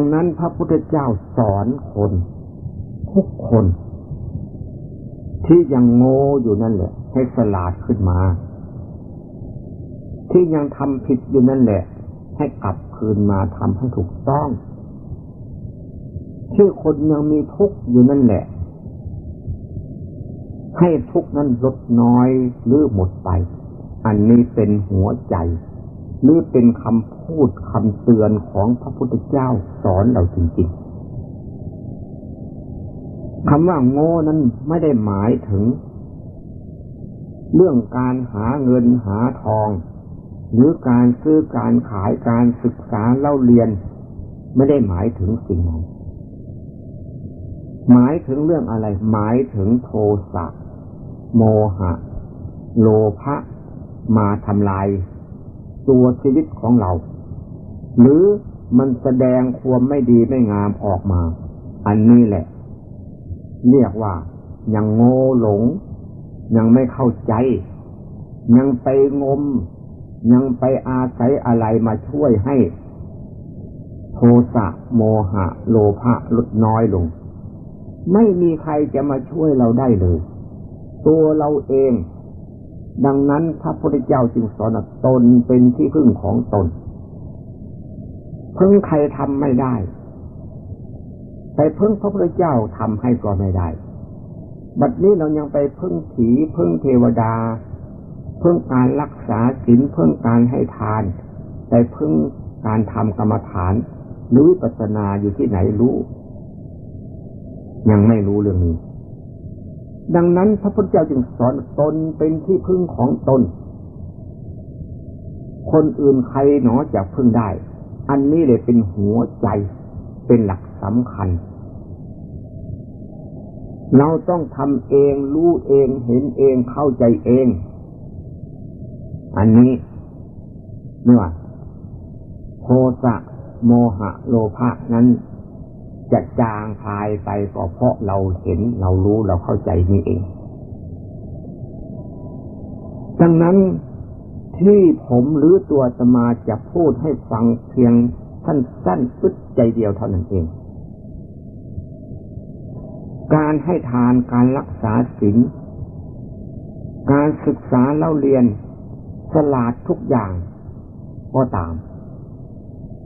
ดังนั้นพระพุทธเจ้าสอนคนทุกคน ที่ยังโง่อยู่นั่นแหละ ให้สลาดขึ้นมา ที่ยังทำผิดอยู่นั่นแหละ ให้กลับคืนมาทำให้ถูกต้อง ที่คนยังมีทุกข์อยู่นั่นแหละ ให้ทุกข์นั้นลดน้อยหรือหมดไป อันนี้เป็นหัวใจ หรือเป็นคำพูดคำเตือนของพระพุทธเจ้าสอนเราจริงๆคำว่าโง่นั้นไม่ได้หมายถึง เรื่องการหาเงินหาทอง หรือการซื้อการขายการศึกษาเล่าเรียน ไม่ได้หมายถึงสิ่งนั้นหมายถึงเรื่องอะไร หมายถึงโทสะโมหะ โลภะมาทำลาย ตัวชีวิตของเรา หรือมันแสดงความไม่ดีไม่งามออกมา อันนี้แหละ เรียกว่ายังโง่หลง ยังไม่เข้าใจ ยังไปงม ยังไปอาศัยอะไรมาช่วยให้โทสะโมหะ โลภะลดน้อยลง ไม่มีใครจะมาช่วยเราได้เลย ตัวเราเอง ดังนั้นพระพุทธเจ้าจึงสอนตนเป็นที่พึ่งของตน พึ่งใครทำไม่ได้แต่พึ่งพระพุทธเจ้าทำให้ก็ไม่ได้ บัดนี้เรายังไปพึ่งผีพึ่งเทวดา พึ่งการรักษาศีลพึ่งการให้ทาน แต่พึ่งการทำกรรมฐาน หรือวิปัสสนาอยู่ที่ไหนรู้ ยังไม่รู้เรื่องนี้ ดังนั้นพระพุทธเจ้าจึงสอนตนเป็นที่พึ่งของตน คนอื่นใครหนอจะพึ่งได้ อันนี้เลยเป็นหัวใจ เป็นหลักสำคัญ เราต้องทำเองรู้เองเห็นเองเข้าใจเอง อันนี้เมื่อโทสะโมหะโลภะนั้น จะจางคลายไปก็เพราะเราเห็นเรารู้เราเข้าใจนี่เอง ดังนั้นที่ผมหรือตัวสมาจะพูดให้ฟังเพียงสั้นๆอึดใจเดียวเท่านั้นเอง การให้ทานการรักษาศีลการศึกษาเล่าเรียนสลาดทุกอย่างก็ตาม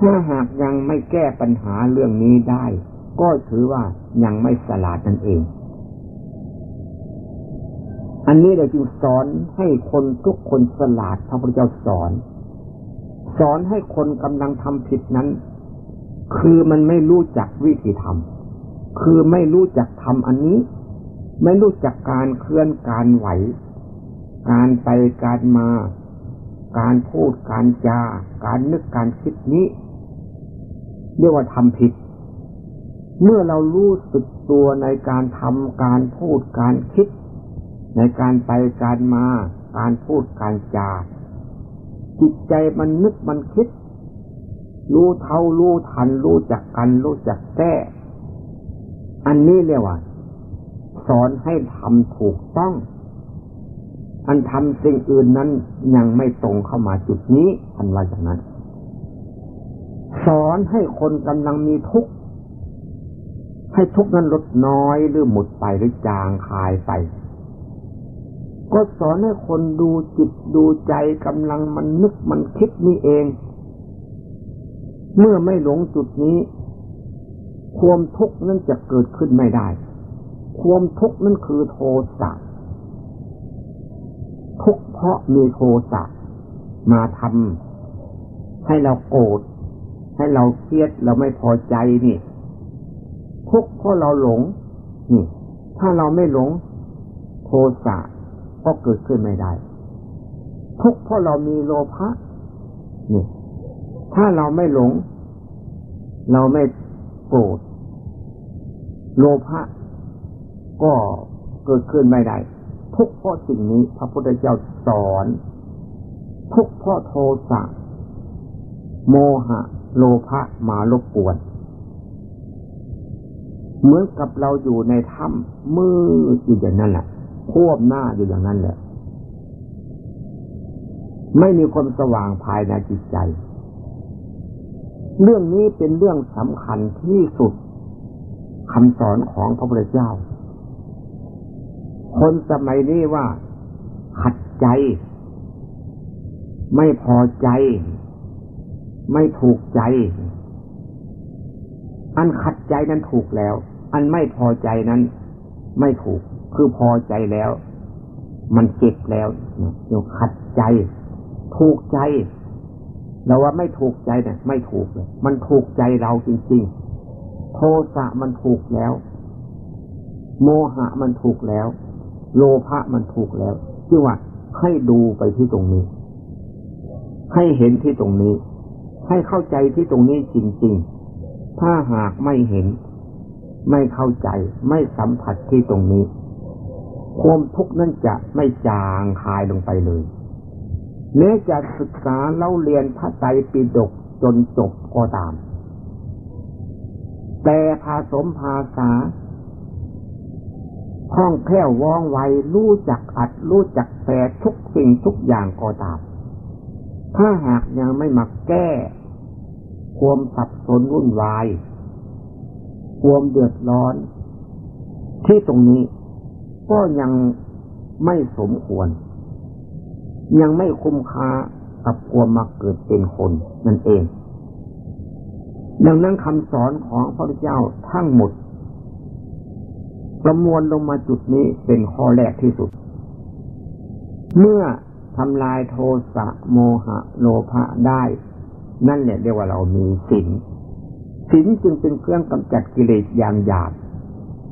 ถ้าหากยังไม่แก้ปัญหาเรื่องนี้ได้ ก็ถือว่ายังไม่สลาดนั่นเอง อันนี้เราจึงสอนให้คนทุกคนสลาดพระพุทธเจ้าสอน สอนให้คนกำลังทำผิดนั้น คือมันไม่รู้จักวิธีทำคือไม่รู้จักทำอันนี้ ไม่รู้จักการเคลื่อนการไหว การไปการมาการพูดการจาการนึกการคิดนี้ เรียกว่าทำผิด เมื่อเรารู้สึกตัวในการทำการพูดการคิด ในการไปการมา การพูดการจาจิตใจมันนึกมันคิด รู้เท่ารู้ทัน รู้จักกันรู้จักแก้อันนี้เรียกว่า สอนให้ทำถูกต้อง อันทำสิ่งอื่นนั้นยังไม่ตรงเข้ามาจุดนี้ทันว่าจากนั้น สอนให้คนกำลังมีทุกข์ให้ทุกข์นั้นลดน้อยหรือหมดไปหรือจางคายไป ก็สอนให้คนดูจิตดูใจกำลังมันนึกมันคิดนี่เอง เมื่อไม่หลงจุดนี้ ความทุกข์นั้นจะเกิดขึ้นไม่ได้ ความทุกข์นั้นคือโทสะทุกเพราะมีโทสะมาทำให้เราโกรธ ให้เราเครียดเราไม่พอใจนี่ทุกข์เพราะเราหลง นี่ ถ้าเราไม่หลง โทสะก็เกิดขึ้นไม่ได้ ทุกข์เพราะเรามีโลภะนี่ ถ้าเราไม่หลง เราไม่โกรธโลภะก็เกิดขึ้นไม่ได้ทุกเพราะสิ่งนี้พระพุทธเจ้าสอน ทุกเพราะโทสะโมหะ โลภะมารบกวน เหมือนกับเราอยู่ในถ้ำมืดอยู่อย่างนั้นแหละควบหน้าอยู่อย่างนั้นแหละ ไม่มีความสว่างภายในจิตใจ เรื่องนี้เป็นเรื่องสำคัญที่สุดคำสอนของพระพุทธเจ้า คนสมัยนี้ว่าขัดใจ ไม่พอใจ ไม่ถูกใจ อันขัดใจนั้นถูกแล้ว อันไม่พอใจนั้น ไม่ถูก คือพอใจแล้ว มันเจ็บแล้วอยู่ขัดใจ ถูกใจเราว่าไม่ถูกใจเนี่ย ไม่ถูกเลยมันถูกใจเราจริง ๆ โทสะมันถูกแล้ว โมหะมันถูกแล้ว โลภะมันถูกแล้วจึงว่าให้ดูไปที่ตรงนี้ ให้เห็นที่ตรงนี้ ให้เข้าใจที่ตรงนี้จริง ๆ ถ้าหากไม่เห็น ไม่เข้าใจไม่สัมผัสที่ตรงนี้ ความทุกข์นั้นจะไม่จางคายลงไปเลยแม้จะศึกษาเล่าเรียนพระไตรปิฎกจนจบก็ตาม แต่ภาสมภาษาคล่องแคล่วว่องไวรู้จักอัดรู้จักแปลทุกสิ่งทุกอย่างก็ตาม ถ้าหากยังไม่มาแก้ ความสับสนวุ่นวาย ความเดือดร้อน ที่ตรงนี้ก็ยังไม่สมควร ยังไม่คุ้มค่ากับความมาเกิดเป็นคนนั่นเอง ดังนั้นคำสอนของพระพุทธเจ้าทั้งหมด ประมวลลงมาจุดนี้เป็นข้อแรกที่สุด เมื่อทำลายโทสะโมหะโลภะได้ นั่นแหละเรียกว่าเรามีศีลศีลจึงเป็นเครื่องกำจัดกิเลสอย่างหยาบ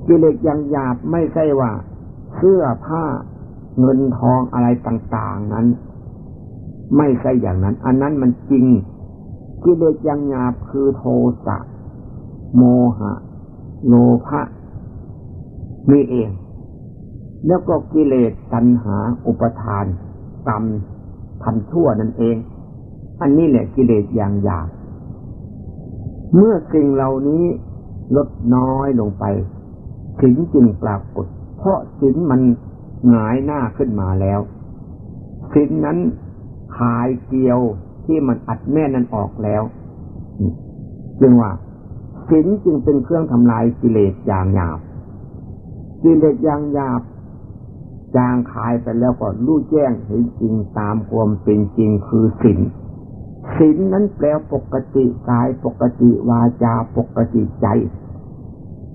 กิเลสอย่างหยาบไม่ใช่ว่า เสื้อผ้าเงินทองอะไรต่างๆนั้น ไม่ใช่อย่างนั้น อันนั้นมันจริง กิเลสอยังหยาบคือโทสะโมหะ โลภะนี่เอง แล้วก็กิเลสตัณหาอุปทานกรรมทำชั่วนั่นเอง อันนี้แหละกิเลสอย่างหยาบเมื่อสิ่งเหล่านี้ลดน้อยลงไปถึงจึงปรากฏ เพราะสิ่งมันหงายหน้าขึ้นมาแล้วสินนั้นขายเกียวที่มันอัดแม่นั้นออกแล้วจึงว่าสินจึงเป็นเครื่องทำลายกิเลสอย่างหยาบ กิเลสอย่างหยาบจางขายไปแล้วก็รู้แจ้งเห็นจริงตามความเป็นจริงคือสิน สินนั้นแปลปกติกายปกติวาจาปกติใจ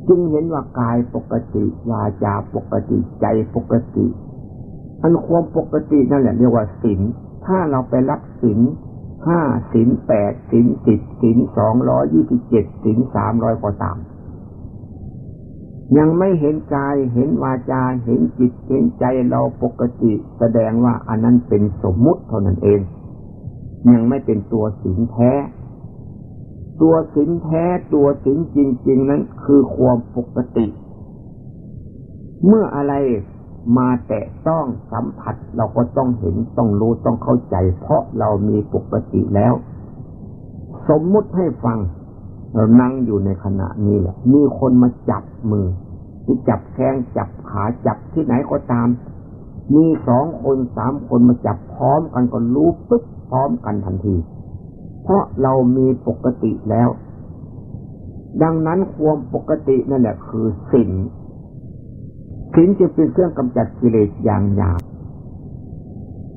จึงเห็นว่ากายปกติวาจาปกติใจปกติ อันความปกตินั่นแหละเรียกว่าศีลถ้าเราไปรับศีลห้าศีลแปดศีลสิบศีลสองร้อยี่สิบเจ็ดศีลสามร้อยก็ตาม ยังไม่เห็นกายเห็นวาจาเห็นจิตเห็นใจเราปกติ แสดงว่าอันนั้นเป็นสมมุติเท่านั้นเอง ยังไม่เป็นตัวศีลแท้ ตัวสินแท้ตัวสินจริง ๆ นั้นคือความปกติ เมื่ออะไรมาแตะต้องสัมผัสเราก็ต้องเห็นต้องรู้ต้องเข้าใจ เพราะเรามีปกติแล้ว สมมุติให้ฟัง เรานั่งอยู่ในขณะนี้แหละ มีคนมาจับมือที่จับแข้งจับขาจับที่ไหนก็ตาม มีสองคนสามคนมาจับพร้อมกันก็รู้ปึ๊บพร้อมกันทันที เพราะเรามีปกติแล้ว ดังนั้นความปกตินั่นแหละคือสิ่งสิ่งจะเป็นเครื่องกำจัดกิเลสอย่างหยาบ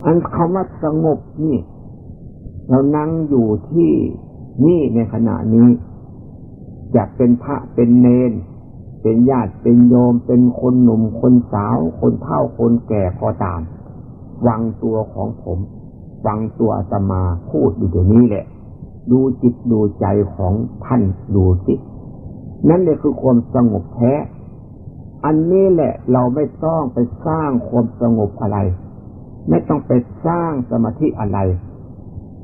อันคำว่าสงบนี่ เรานั่งอยู่ที่นี่ในขณะนี้ จะเป็นพระเป็นเนน เป็นญาติเป็นโยมเป็นคนหนุ่มคนสาว คนเฒ่าคนแก่ก็ตามวังตัวของผมฟังตัวอาตมาพูดอยู่เดี๋ยวนี้แหละ ดูจิตดูใจของท่านดูสินั่นเลยคือความสงบแท้ อันนี้แหละเราไม่ต้องไปสร้างความสงบอะไร ไม่ต้องไปสร้างสมาธิอะไร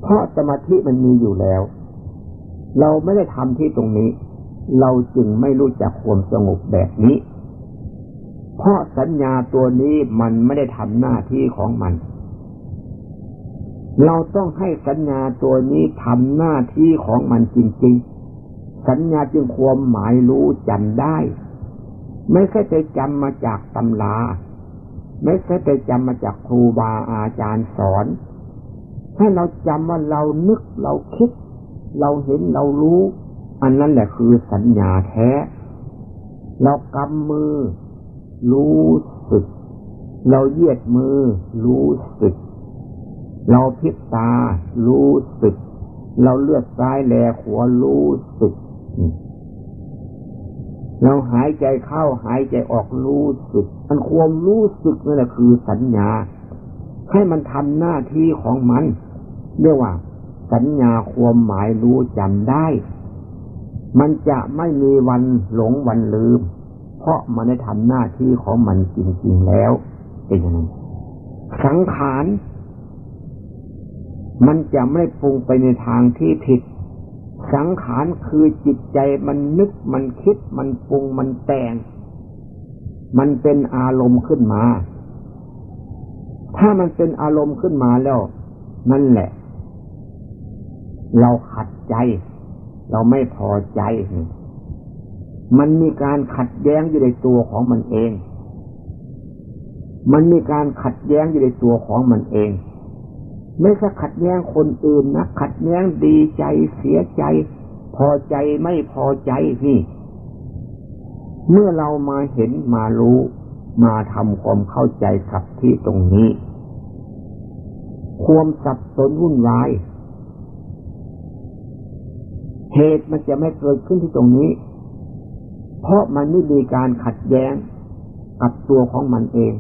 เพราะสมาธิมันมีอยู่แล้ว เราไม่ได้ทำที่ตรงนี้ เราจึงไม่รู้จักความสงบแบบนี้ เพราะสัญญาตัวนี้มันไม่ได้ทำหน้าที่ของมัน เราต้องให้สัญญาตัวนี้ทำหน้าที่ของมันจริง ๆ สัญญาจึงความหมายรู้จำได้ ไม่ใช่ไปจำมาจากตำราไม่ใช่ไปจำมาจากครูบาอาจารย์สอน ให้เราจำว่าเรานึกเราคิด เราเห็นเรารู้ อันนั้นแหละคือสัญญาแท้ เรากำมือ รู้สึก เราเยียดมือ รู้สึก เราพิษตา รู้สึก เราเลือดซ้ายแลขวารู้สึก เราหายใจเข้าหายใจออกรู้สึก มันความรู้สึกนั่นแหละคือสัญญา ให้มันทำหน้าที่ของมัน เรียกว่า สัญญาความหมายรู้จำได้ มันจะไม่มีวันหลงวันลืม เพราะมันได้ทำหน้าที่ของมันจริงๆแล้วเป็นอย่างนั้นสังขารมันจะไม่ปรุงไปในทางที่ผิด สังขารคือจิตใจมันนึกมันคิดมันปรุงมันแต่ง มันเป็นอารมณ์ขึ้นมา ถ้ามันเป็นอารมณ์ขึ้นมาแล้ว นั่นแหละ เราขัดใจ เราไม่พอใจ มันมีการขัดแย้งอยู่ในตัวของมันเอง มันมีการขัดแย้งอยู่ในตัวของมันเอง ไม่ใช่ขัดแย้งคนอื่นนะ ขัดแย้งดีใจเสียใจ พอใจไม่พอใจนี่ เมื่อเรามาเห็นมารู้มาทำความเข้าใจกับที่ตรงนี้ ความสับสนวุ่นวาย เหตุมันจะไม่เกิดขึ้นที่ตรงนี้ เพราะมันไม่มีการขัดแย้งกับตัวของมันเอง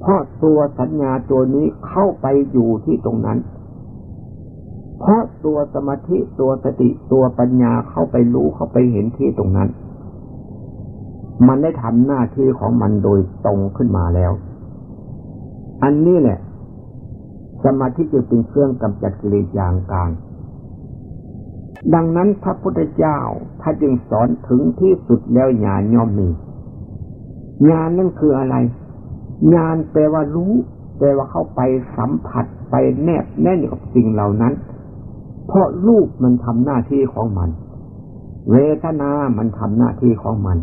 เพราะตัวสัญญาตัวนี้เข้าไปอยู่ที่ตรงนั้น เพราะตัวสมาธิตัวสติตัวปัญญาเข้าไปรู้เข้าไปเห็นที่ตรงนั้น มันได้ทำหน้าที่ของมันโดยตรงขึ้นมาแล้ว อันนี้แหละ สมาธิจะเป็นเครื่องกำจัดกิเลสอย่างกลาง ดังนั้นพระพุทธเจ้าถ้าจึงสอนถึงที่สุดแล้วญาณย่อมมีญาณนั่นคืออะไรญาณแปลว่ารู้แปลว่าเข้าไปสัมผัสไปแนบแน่นกับสิ่งเหล่านั้น เพราะรูปมันทำหน้าที่ของมัน เวทนา มันทำหน้าที่ของมัน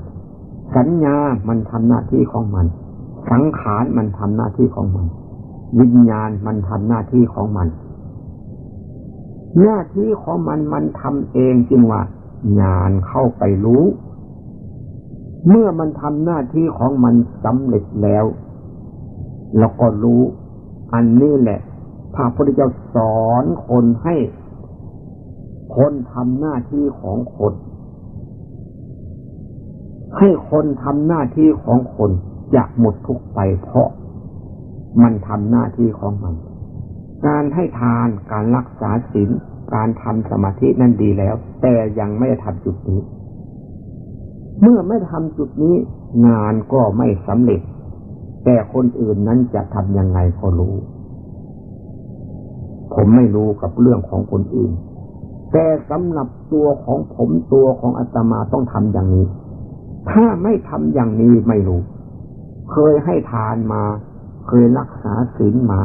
สัญญา มันทำหน้าที่ของมัน สังขารมันทำหน้าที่ของมัน วิญญาณมันทำหน้าที่ของมัน หน้าที่ของมันมันทำเองจึงว่าญาณเข้าไปรู้ เมื่อมันทำหน้าที่ของมันสำเร็จแล้วเราก็รู้ อันนี้แหละพระพุทธเจ้าสอนคนให้ คนทำหน้าที่ของคน ให้คนทำหน้าที่ของคนจะหมดทุกไปเพราะมันทำหน้าที่ของมัน การให้ทานการรักษาศีลการทำสมาธินั่นดีแล้ว แต่ยังไม่ได้ทำจุดนี้ เมื่อไม่ทำจุดนี้งานก็ไม่สำเร็จ แต่คนอื่นนั้นจะทำยังไงก็รู้ ผมไม่รู้กับเรื่องของคนอื่น แต่สำหรับตัวของผมตัวของอาตมาต้องทำอย่างนี้ ถ้าไม่ทำอย่างนี้ไม่รู้ เคยให้ทานมา เคยรักษาศีลมา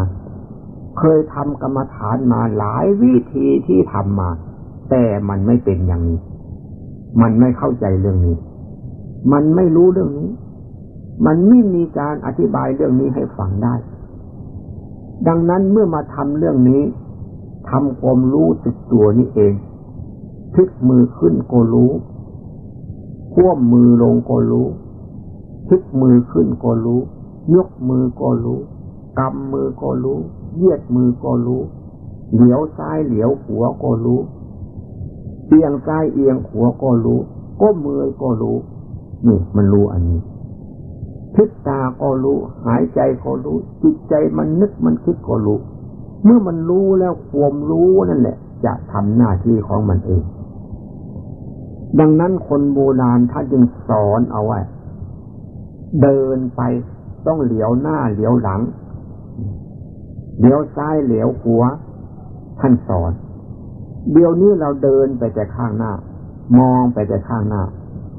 เคยทำกรรมฐานมาหลายวิธีที่ทำมา แต่มันไม่เป็นอย่างนี้ มันไม่เข้าใจเรื่องนี้ มันไม่รู้เรื่องนี้ มันไม่มีการอธิบายเรื่องนี้ให้ฟังได้ ดังนั้นเมื่อมาทำเรื่องนี้ทำความรู้สึกตัวนี้เองพลิกมือขึ้นก็รู้ควบมือลงก็รู้พลิกมือขึ้นก็รู้ ยกมือก็รู้ กำมือก็รู้เยียดมือก็รู้ เหลียวซ้ายเหลียวขวาก็รู้เอียงซ้ายเอียงขวาก็รู้ก้มมือก็รู้นี่มันรู้อันนี้พิษตาก็รู้ หายใจก็รู้ จิตใจมันนึกมันคิดก็รู้ เมื่อมันรู้แล้วความรู้นั่นแหละ จะทำหน้าที่ของมันเอง ดังนั้นคนโบราณท่านจึงสอนเอาไว้ เดินไปต้องเหลียวหน้าเหลียวหลัง เลี้ยวซ้ายเหลียวขวาท่านสอน เดี๋ยวนี้เราเดินไปแต่ข้างหน้า มองไปแต่ข้างหน้า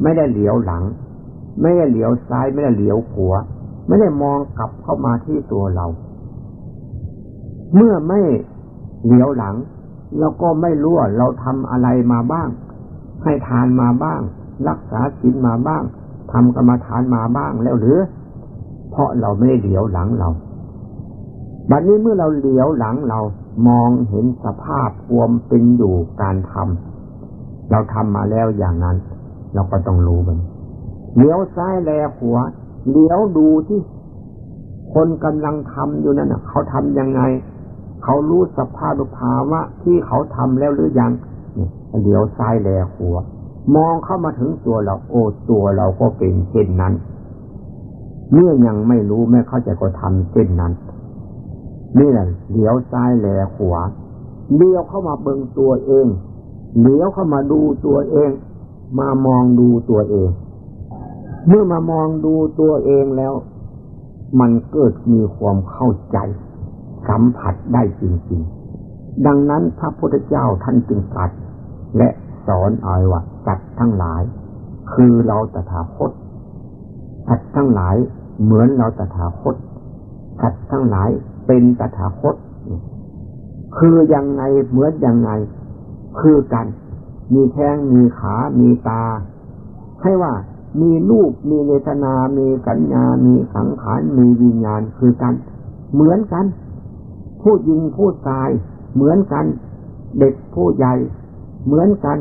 ไม่ได้เหลียวหลัง ไม่ได้เหลียวซ้ายไม่ได้เหลียวขวาไม่ได้มองกลับเข้ามาที่ตัวเรา เมื่อไม่เหลียวหลังเราก็ไม่รู้ว่าเราทำอะไรมาบ้าง ให้ทานมาบ้าง รักษาศีลมาบ้างทำกรรมฐานมาบ้างแล้วหรือ เพราะเราไม่ได้เหลียวหลังเรา บัดนี้เมื่อเราเหลียวหลังเรามองเห็นสภาพความเป็นอยู่การทำเราทำมาแล้วอย่างนั้น เราก็ต้องรู้มันเลี้ยวซ้ายแลขวาเลี้ยวดูที่คนกำลังทำอยู่นั่นเขาทำยังไง เขารู้สภาพภาวะที่เขาทำแล้วหรือยังเลี้ยวซ้ายแลขวามองเข้ามาถึงตัวเรา โอ้ตัวเราก็เป็นเช่นนั้น เมื่อยังไม่รู้ไม่เข้าใจก็ทำเช่นนั้น นี่แหละเหลียวซ้ายแหลขวาเลี้ยวเข้ามาเบิ่งตัวเองเลี้ยวเข้ามาดูตัวเอง มามองดูตัวเอง เมื่อมามองดูตัวเองแล้ว มันเกิดมีความเข้าใจ สัมผัสได้จริงๆ ดังนั้นพระพุทธเจ้าท่านจึงตรัสและสอนเอาว่าสัตว์ทั้งหลาย คือเราตถาคตสัตว์ทั้งหลายเหมือนเราตถาคตสัตว์ทั้งหลาย เป็นตถาคต คือยังไงเหมือนยังไง คือกัน มีแข้งมีขา มีตา ให้ว่ามีรูปมีเวทนา มีสัญญา มีสังขาร มีวิญญาณคือกัน เหมือนกัน ผู้หญิงผู้ชาย เหมือนกัน เด็กผู้ใหญ่ เหมือนกัน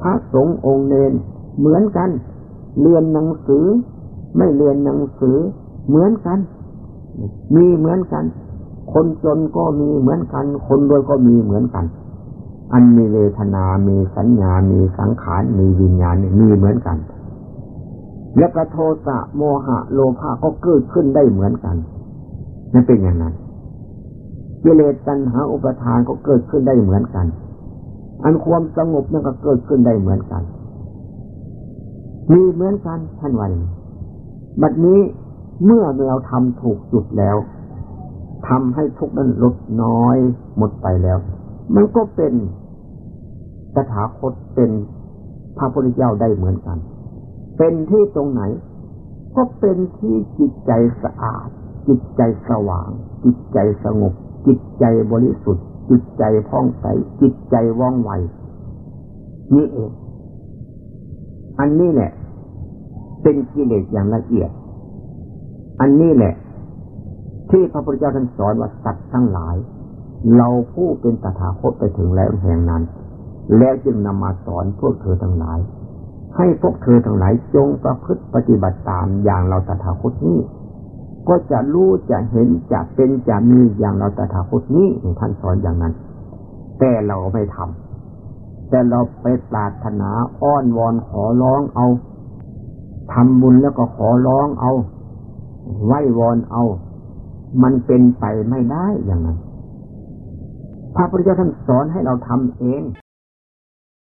พระสงฆ์องค์เนน เหมือนกัน เรียนหนังสือ ไม่เรียนหนังสือ เหมือนกัน มีเหมือนกัน คนจนก็มีเหมือนกัน คนรวยก็มีเหมือนกัน อันมีเวทนา มีสัญญา มีสังขาร มีวิญญาณมีเหมือนกัน และกระโทสะโมหะโลภะก็เกิดขึ้นได้เหมือนกันนั่นเป็นอย่างนั้นกิเลสตัณหาอุปทานก็เกิดขึ้นได้เหมือนกัน อันความสงบนั่นก็เกิดขึ้นได้เหมือนกัน มีเหมือนกันท่านวันบัดนี้เมื่อเราทำถูกจุดแล้ว ทำให้ทุกนั้นลดน้อยหมดไปแล้ว มันก็เป็นตถาคตเป็นพระพุทธเจ้าได้เหมือนกัน เป็นที่ตรงไหน ก็เป็นที่จิตใจสะอาด จิตใจสว่าง จิตใจสงบ จิตใจบริสุทธิ์ จิตใจพ่องใส จิตใจว่องไวนี่เอง อันนี้แหละ เป็นกิเลสอย่างละเอียด อันนี้แหละ ที่พระพุทธเจ้าท่านสอนว่าสัตว์ทั้งหลาย เราผู้เป็นตถาคตไปถึงแล้วแห่งนั้น แล้วจึงนำมาสอนพวกเธอทั้งหลาย ให้พวกเธอทั้งหลายจงประพฤติปฏิบัติตามอย่างเราตถาคตนี้ ก็จะรู้จะเห็นจะเป็นจะมีอย่างเราตถาคตนี้ท่านสอนอย่างนั้น แต่เราไม่ทำแต่เราไปปรารถนาอ้อนวอนขอร้องเอาทำบุญแล้วก็ขอร้องเอา ไหว้วอนเอา มันเป็นไปไม่ได้อย่างนั้น พระพุทธเจ้าท่านสอนให้เราทำเอง